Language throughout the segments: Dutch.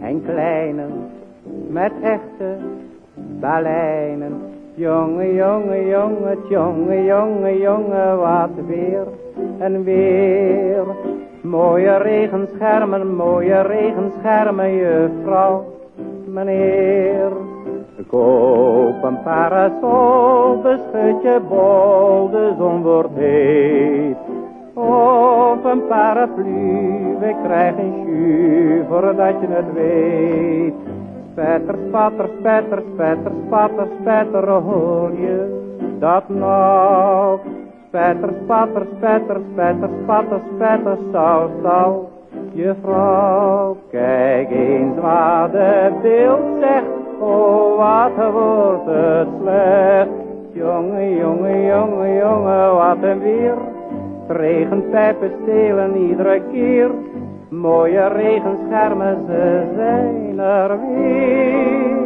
en kleine, met echte baleinen. Jonge, jonge, jonge, jonge, jonge, jonge, wat weer en weer. Mooie regenschermen, mooie regenschermen, juffrouw, meneer. Koop een parasol, beschut je bol, de zon wordt heet. Of een paraplu, we krijgen een jus, voordat je het weet. Spetter, spatter, spetter, spetter, spatter, spetter, hoor je dat nou? Spetter, spatter, spetter, spetter, spatter, spetter, stal, stal. Juffrouw, kijk eens wat het beeld zegt, oh wat wordt het slecht. Jongen, jongen, jongen, jongen, wat een weer. Regenpijpen stelen iedere keer. Mooie regenschermen, ze zijn er weer.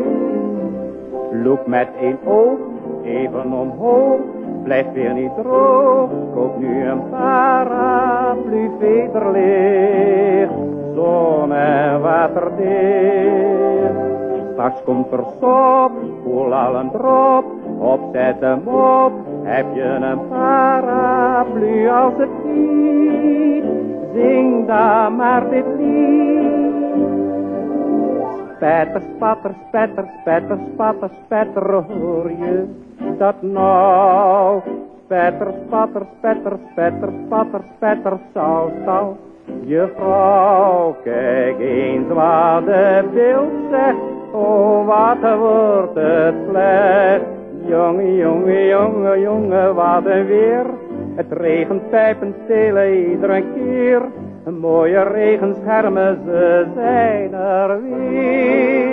Loop met één oog even omhoog, blijft weer niet droog. Koop nu een paraplu vederlicht, zon en waterdicht. Straks komt er sop, voel al een drop, opzet hem op, heb je een paraplu als het niet. Zing dan maar dit lied. Spetter, spatter, spetter, spetter, spatter, spetter, hoor je dat nou? Spetter, spatter, spetter, spetter, spatter, spetter, sal, sal. Juffrouw, kijk eens wat de beeld zegt, oh wat wordt het slecht. Jonge, jonge, jonge, jonge, wat een weer. Het regenpijpen stelen iedere keer. Mooie regenschermen, ze zijn er weer.